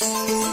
Música